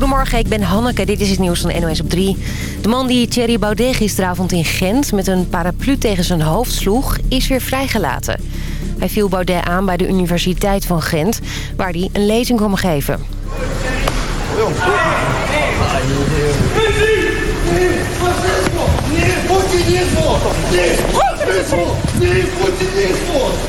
Goedemorgen, ik ben Hanneke. Dit is het nieuws van NOS op 3. De man die Thierry Baudet gisteravond in Gent met een paraplu tegen zijn hoofd sloeg... is weer vrijgelaten. Hij viel Baudet aan bij de Universiteit van Gent... waar hij een lezing kwam geven.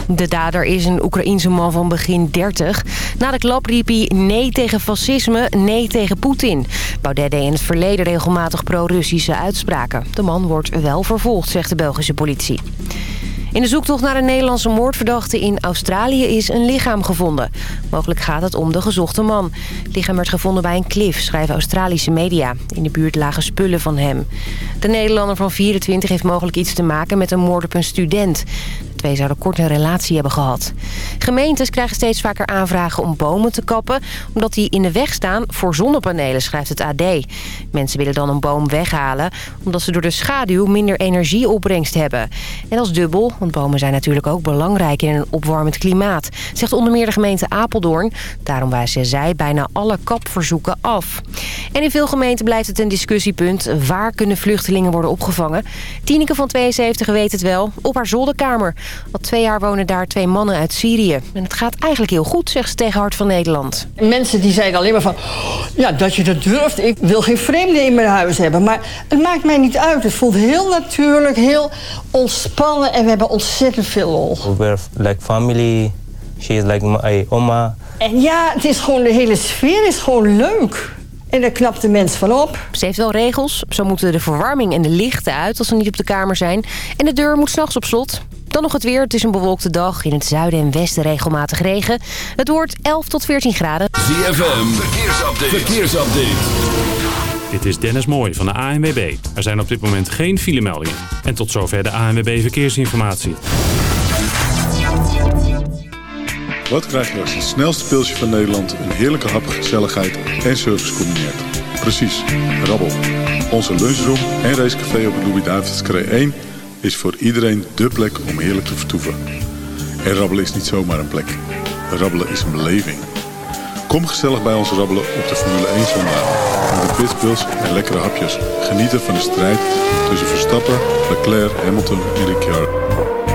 De dader is een Oekraïense man van begin 30. Na de klap riep hij nee tegen fascisme, nee tegen Poetin. Baudet deed in het verleden regelmatig pro-Russische uitspraken. De man wordt wel vervolgd, zegt de Belgische politie. In de zoektocht naar een Nederlandse moordverdachte in Australië is een lichaam gevonden. Mogelijk gaat het om de gezochte man. Het lichaam werd gevonden bij een klif, schrijven Australische media. In de buurt lagen spullen van hem. De Nederlander van 24 heeft mogelijk iets te maken met een moord op een student. Twee zouden kort een relatie hebben gehad. Gemeentes krijgen steeds vaker aanvragen om bomen te kappen... omdat die in de weg staan voor zonnepanelen, schrijft het AD. Mensen willen dan een boom weghalen... omdat ze door de schaduw minder energieopbrengst hebben. En dat is dubbel, want bomen zijn natuurlijk ook belangrijk... in een opwarmend klimaat, zegt onder meer de gemeente Apeldoorn. Daarom wijzen zij bijna alle kapverzoeken af. En in veel gemeenten blijft het een discussiepunt. Waar kunnen vluchtelingen worden opgevangen? Tineke van 72 weet het wel, op haar zolderkamer. Al twee jaar wonen daar twee mannen uit Syrië. En het gaat eigenlijk heel goed, zegt ze tegen Hart van Nederland. Mensen die zeiden alleen maar van... ja, dat je dat durft. Ik wil geen vreemden in mijn huis hebben. Maar het maakt mij niet uit. Het voelt heel natuurlijk, heel ontspannen... en we hebben ontzettend veel lol. We're like family. She is like my oma. En ja, het is gewoon, de hele sfeer is gewoon leuk. En daar knapt de mens van op. Ze heeft wel regels. Zo moeten de verwarming en de lichten uit als ze niet op de kamer zijn. En de deur moet s'nachts op slot. Dan nog het weer. Het is een bewolkte dag. In het zuiden en westen regelmatig regen. Het wordt 11 tot 14 graden. ZFM, verkeersupdate. verkeersupdate. Dit is Dennis Mooij van de ANWB. Er zijn op dit moment geen filemeldingen. En tot zover de ANWB Verkeersinformatie. Wat krijg je als het snelste pilsje van Nederland... een heerlijke hap, gezelligheid en service combineert? Precies, rabbel. Onze lunchroom en racecafé op de Louis-David's 1... is voor iedereen dé plek om heerlijk te vertoeven. En rabbelen is niet zomaar een plek. Rabbelen is een beleving. Kom gezellig bij ons rabbelen op de Formule 1 zondag. Met de pitbulls en lekkere hapjes. Genieten van de strijd tussen Verstappen, Leclerc, Hamilton en Ricciardo.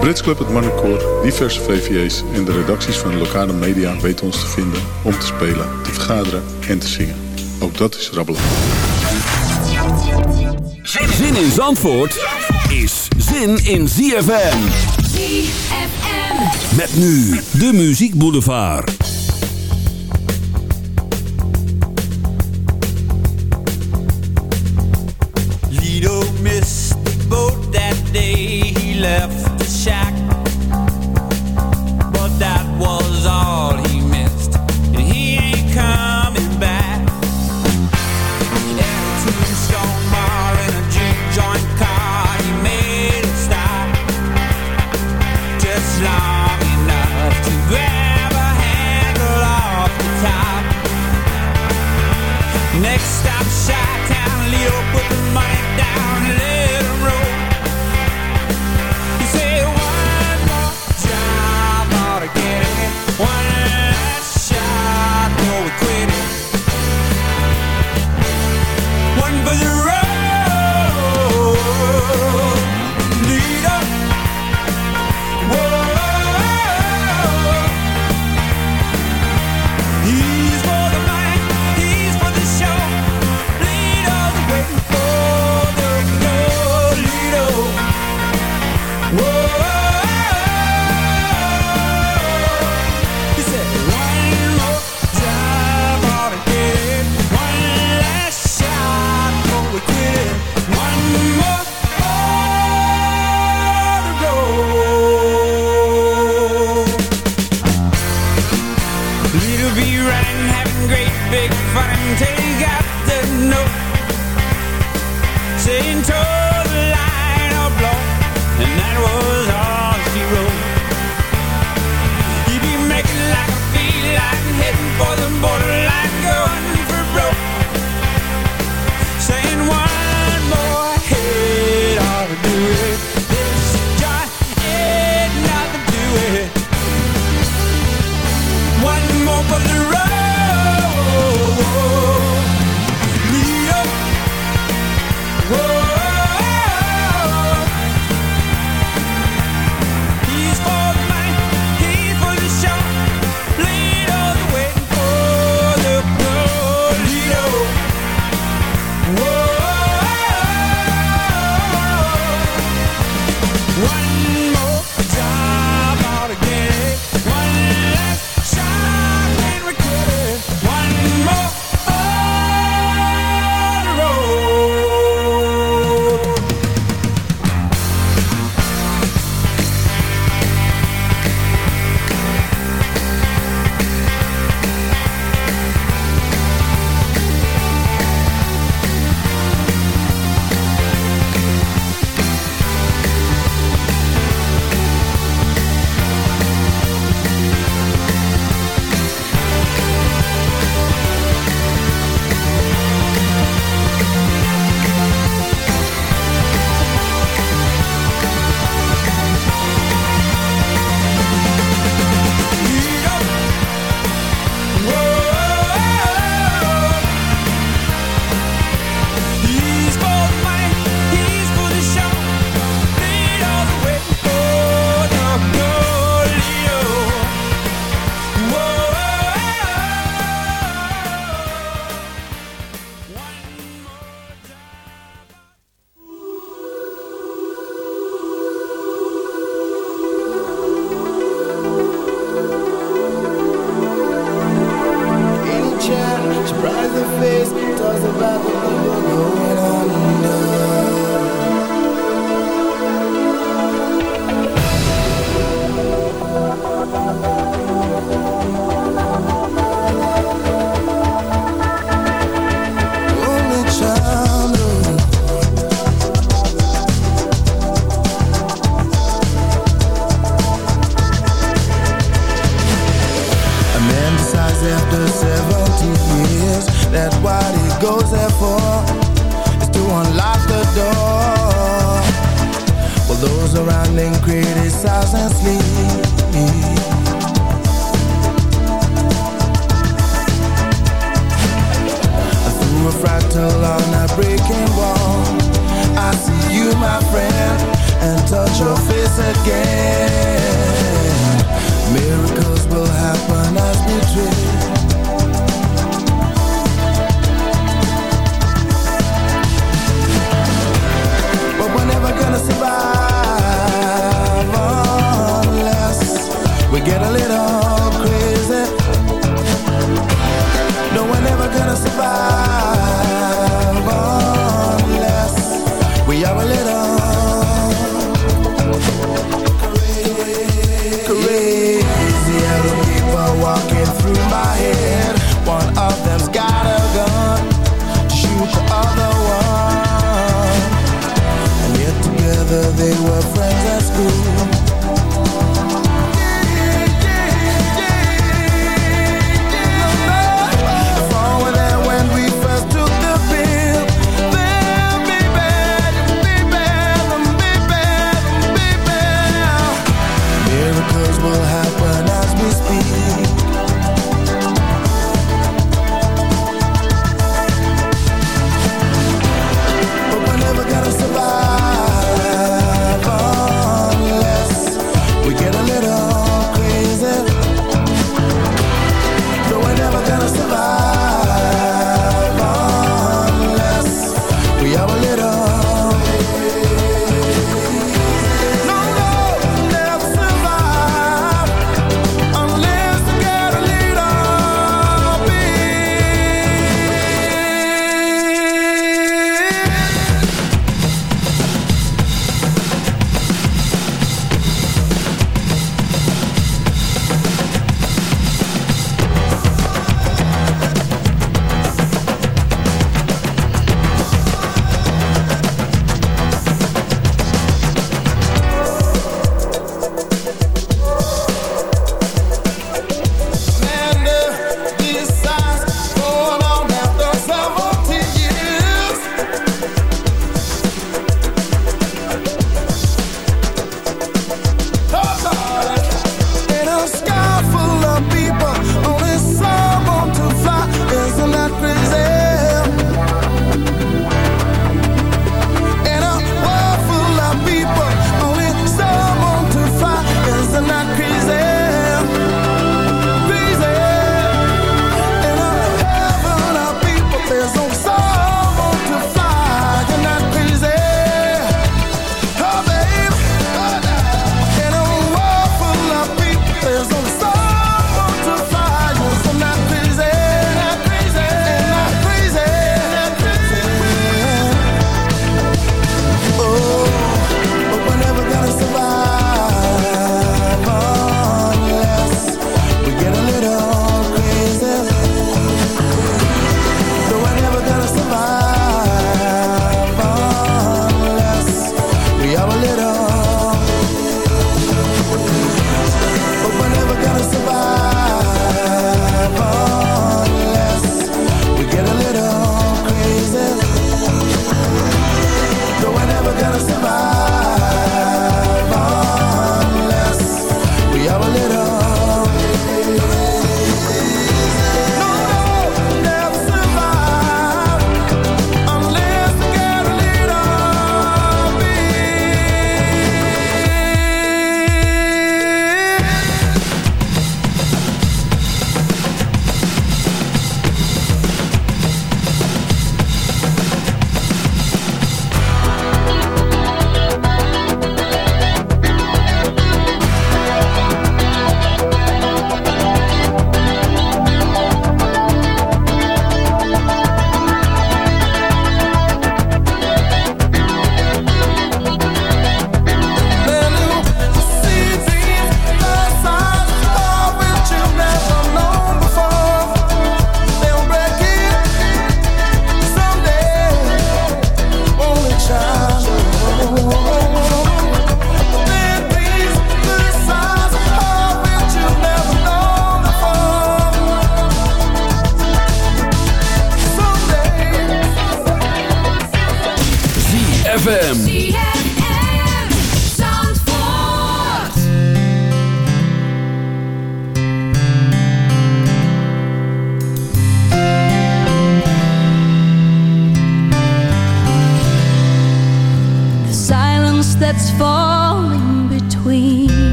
Brits Club, het Marnecoor, diverse VVA's en de redacties van de lokale media weten ons te vinden om te spelen, te vergaderen en te zingen. Ook dat is rabbelen. Zin in Zandvoort is zin in ZFM. ZFM. Met nu de Muziek Boulevard. Lido missed the boat that day he left the shack. But that was all he rattle on a breaking wall I see you my friend and touch your face again.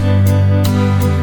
Thank you.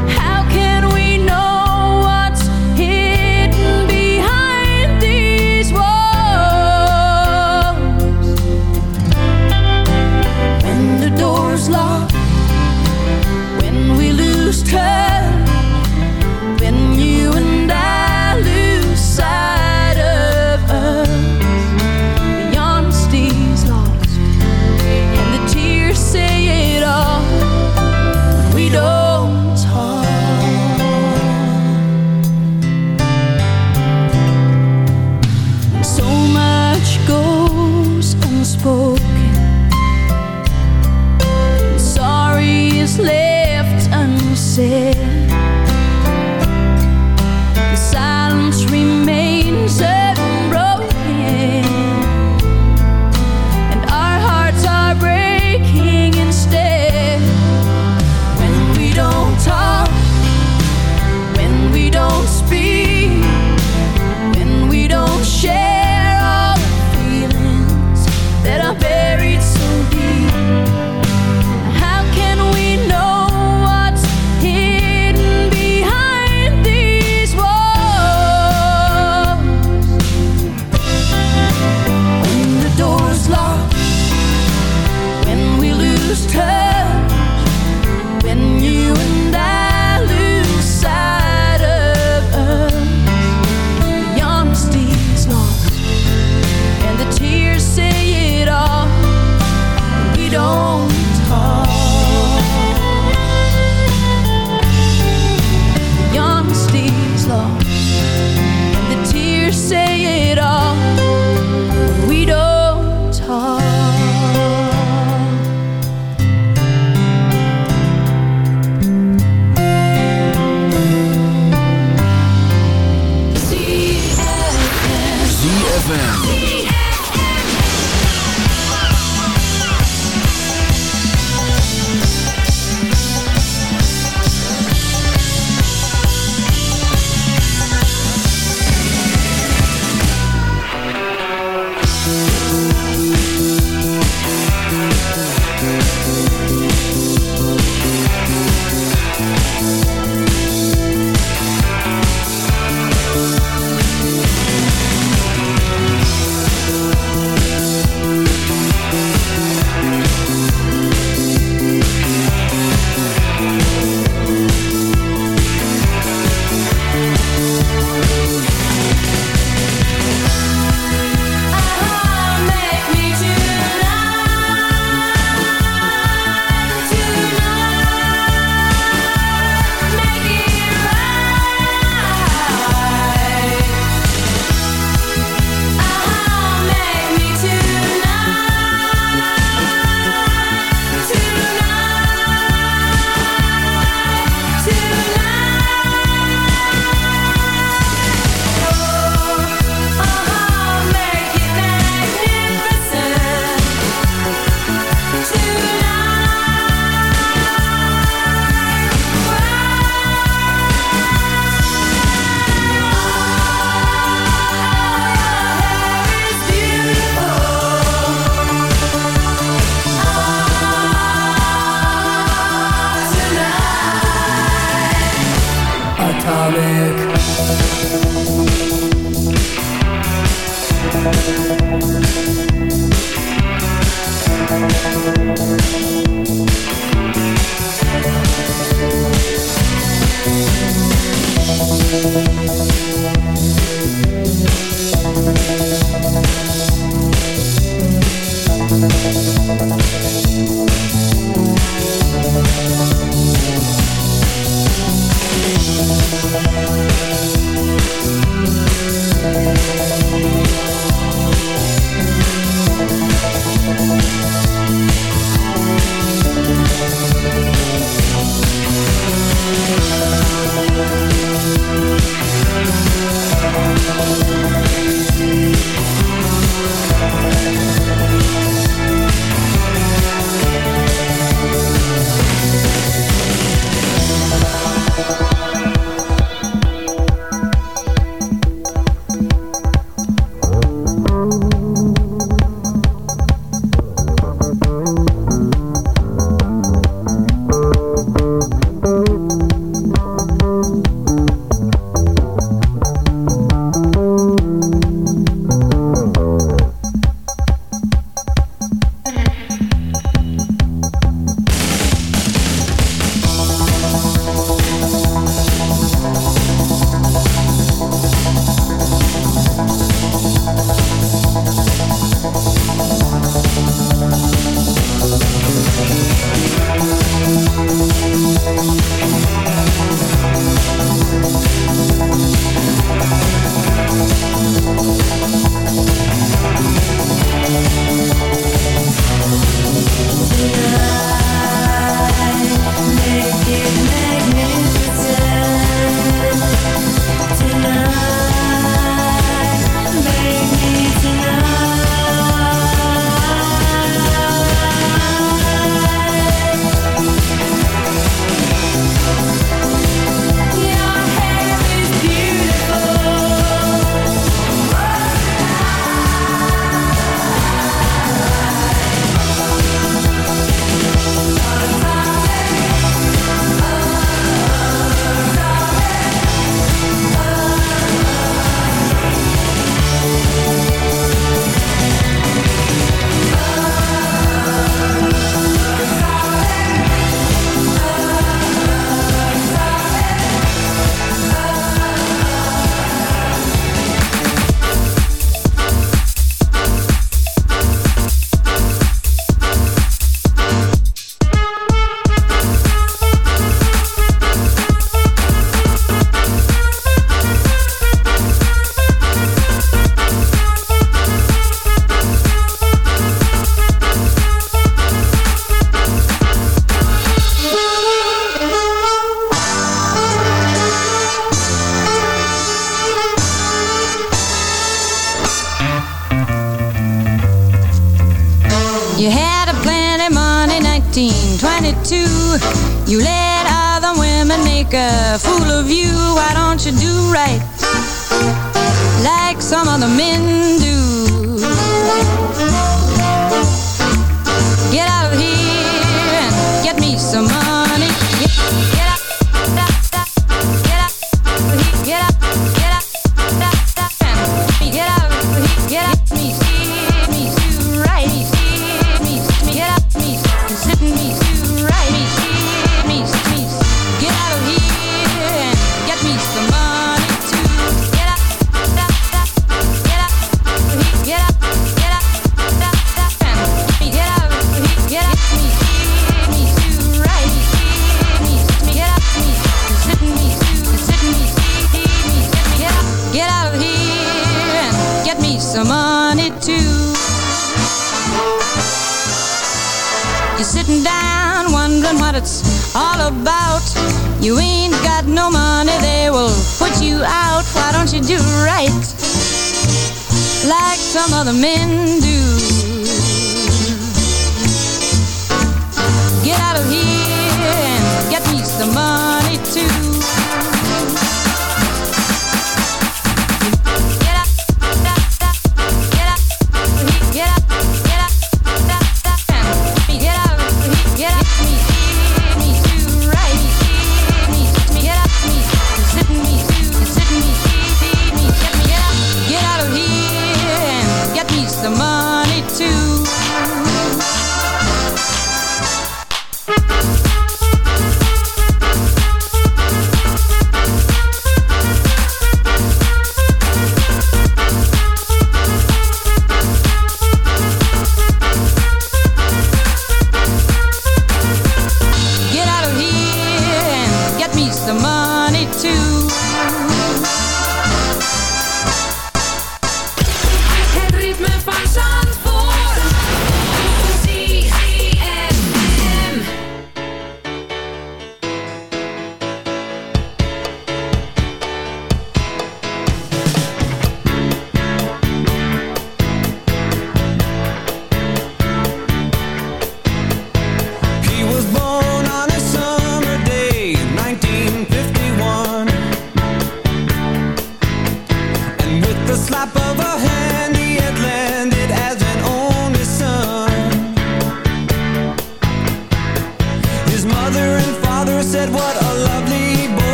comic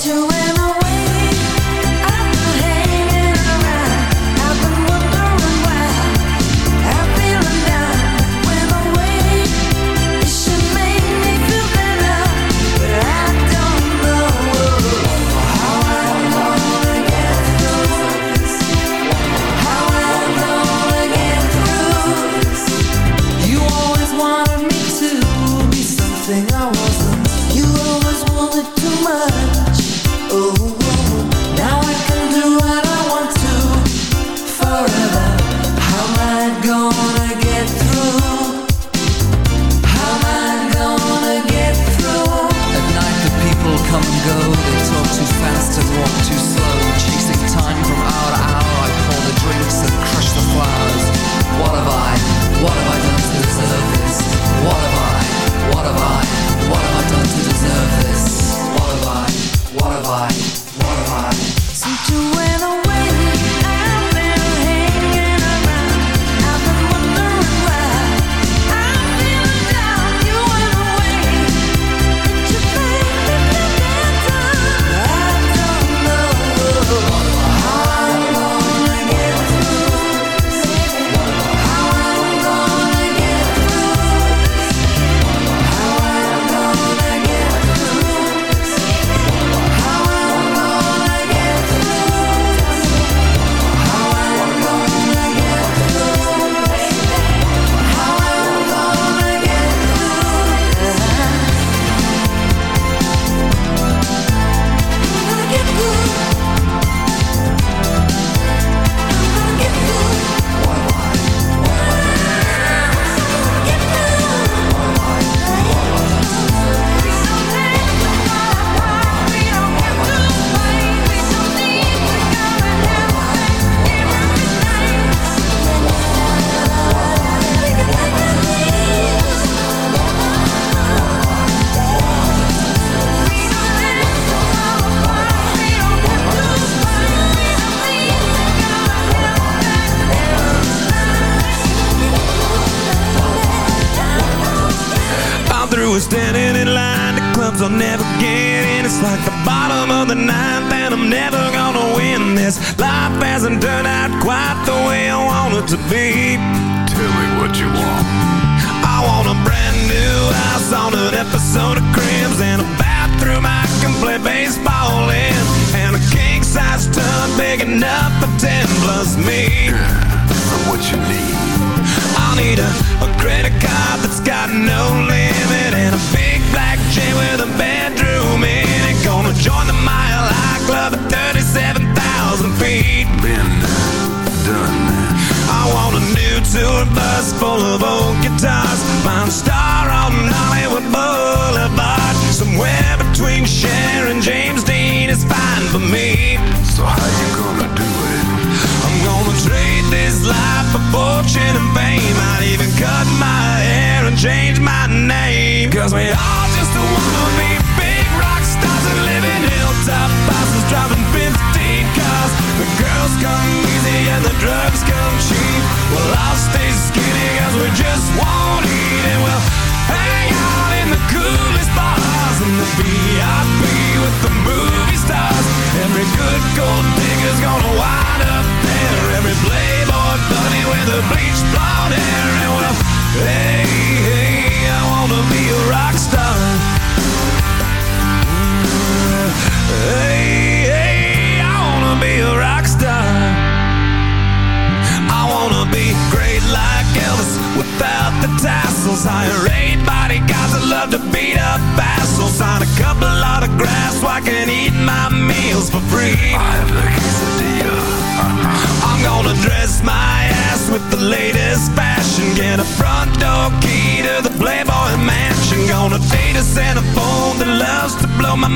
to where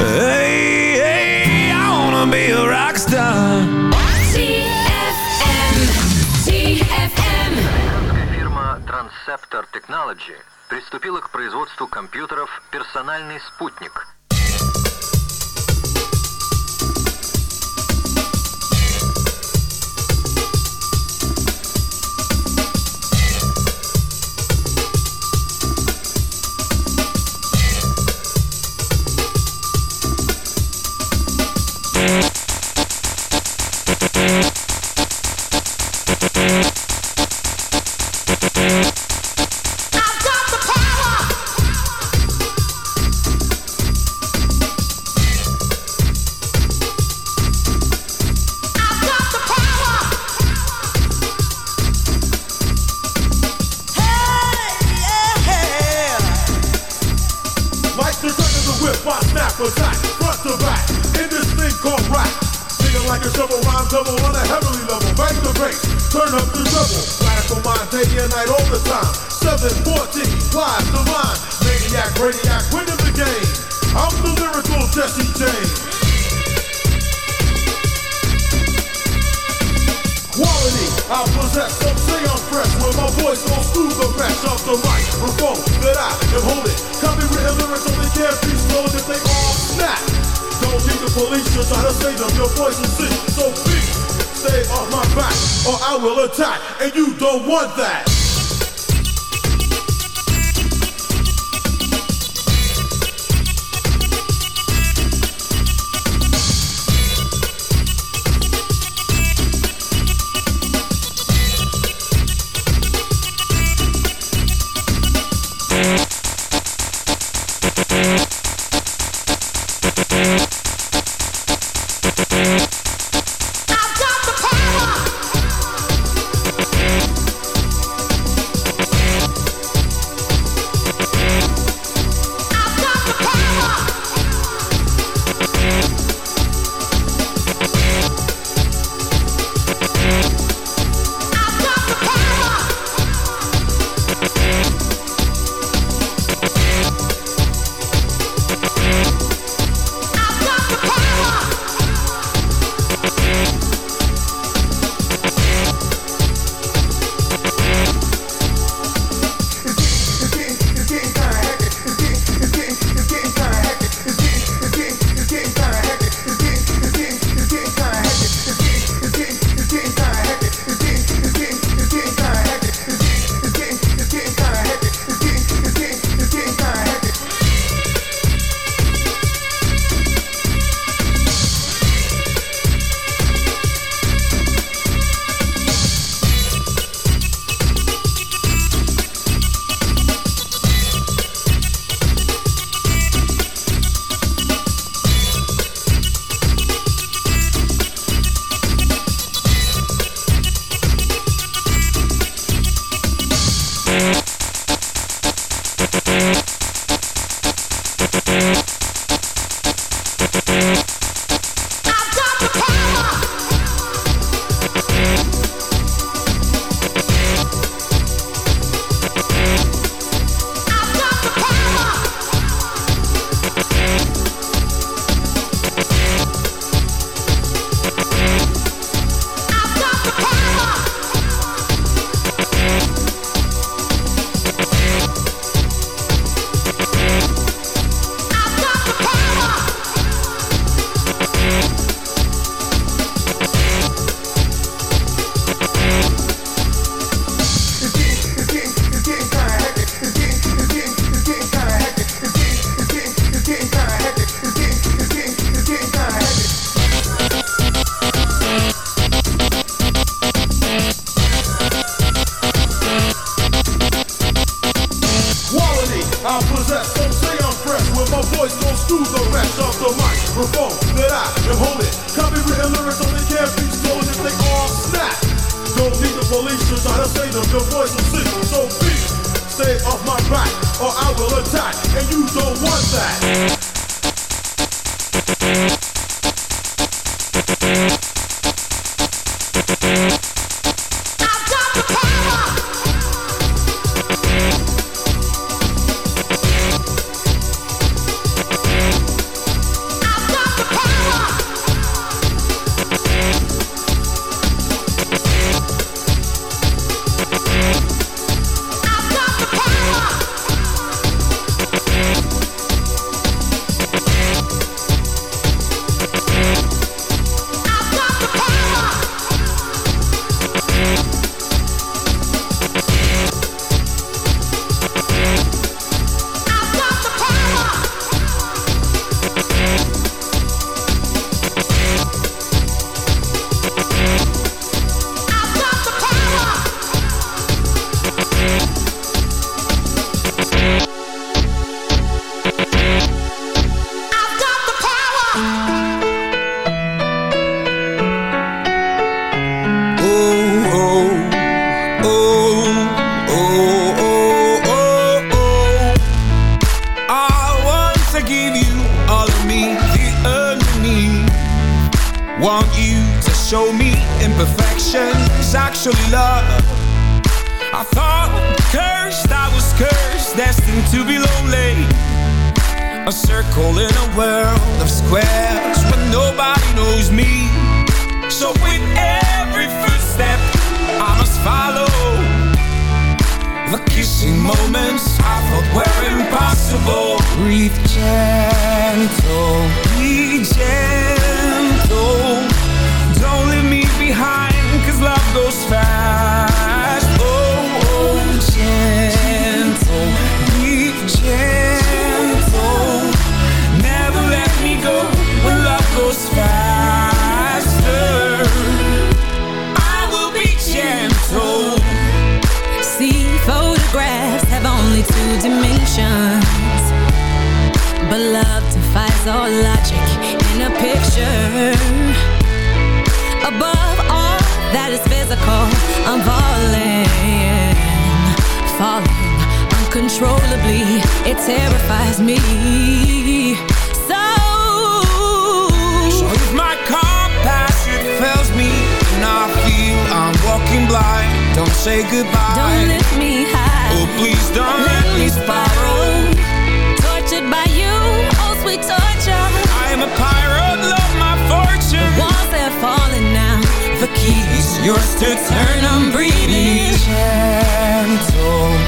Hey. Фирма Transceptor Technology приступила к производству компьютеров «Персональный спутник». A shovel, rhyme double on a heavenly level. Bang the bass, turn up the double. Radical mind, day and night, all the time. 714, live divine. Maniac, radiac, winning the game. I'm the lyrical Jesse James. Quality, I possess, some say I'm fresh When my voice goes through the mesh of the microphone That I am holding Copywritten lyrics only can't be stolen if they all snap Don't need the police to try to save them. Your voice is sick, so please Stay off my back or I will attack. And you don't want that say goodbye. Don't lift me high Oh, please don't. Let, me spiral. Tortured by you, oh sweet torture. I am a pirate, love my fortune. The walls are fallen, now. The key is yours to turn, I'm breathing. Be gentle.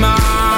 my